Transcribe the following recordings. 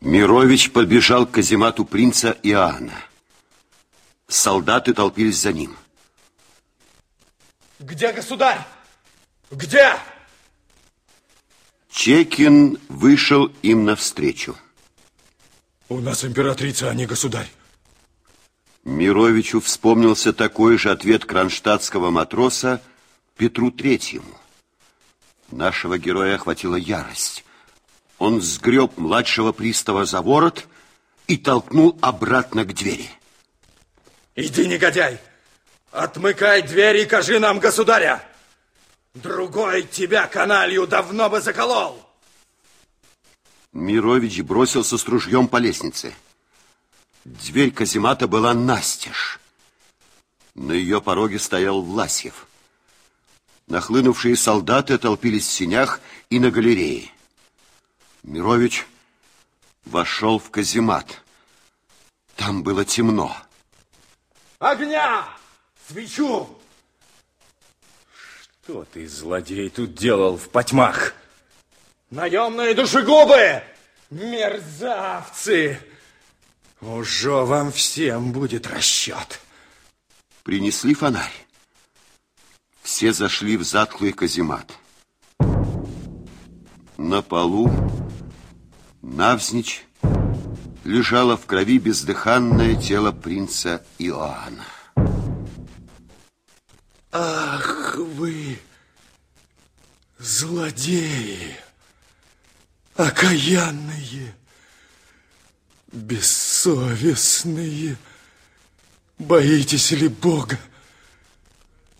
Мирович подбежал к каземату принца Иоанна. Солдаты толпились за ним. Где государь? Где? Чекин вышел им навстречу. У нас императрица, а не государь. Мировичу вспомнился такой же ответ кронштадтского матроса Петру Третьему. Нашего героя охватила ярость. Он сгреб младшего пристава за ворот и толкнул обратно к двери. Иди, негодяй! Отмыкай дверь и кажи нам государя! Другой тебя, каналью, давно бы заколол! Мирович бросился с ружьем по лестнице. Дверь каземата была настежь. На ее пороге стоял Власьев. Нахлынувшие солдаты толпились в синях и на галерее. Мирович вошел в каземат. Там было темно. Огня! Свечу! Что ты, злодей, тут делал в потьмах? Наемные душегубы! Мерзавцы! Уже вам всем будет расчет. Принесли фонарь. Все зашли в затхлый каземат. На полу, навзничь, лежало в крови бездыханное тело принца Иоанна. Ах вы, злодеи, окаянные, бессовестные, боитесь ли Бога?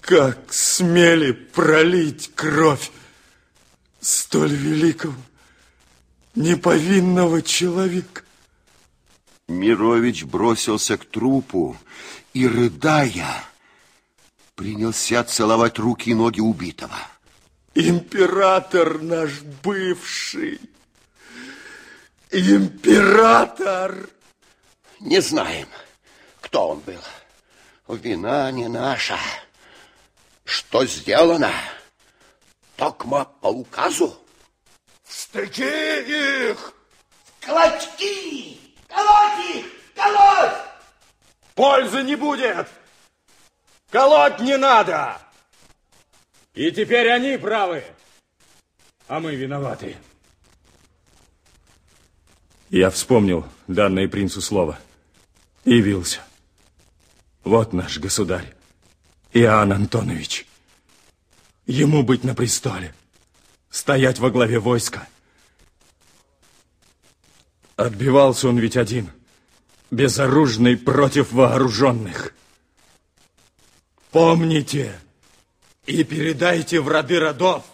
Как смели пролить кровь столь великого, неповинного человека? Мирович бросился к трупу и, рыдая, принялся целовать руки и ноги убитого. Император наш бывший. Император. Не знаем, кто он был. Вина не наша. Что сделано? Токма по указу. Стыки их! Клочки! Колоть их! Колоть! Пользы не будет! Колоть не надо! И теперь они правы, а мы виноваты. Я вспомнил данное принцу слово. Явился. Вот наш государь, Иоанн Антонович. Ему быть на престоле, стоять во главе войска. Отбивался он ведь один, безоружный против вооруженных. Помните и передайте в роды родов.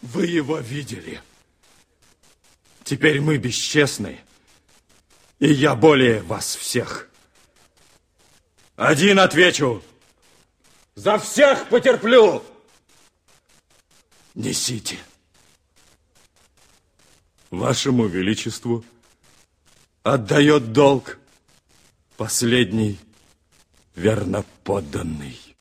Вы его видели. Теперь мы бесчестны, и я более вас всех. Один отвечу. За всех потерплю. Несите. Вашему Величеству отдает долг последний верноподданный.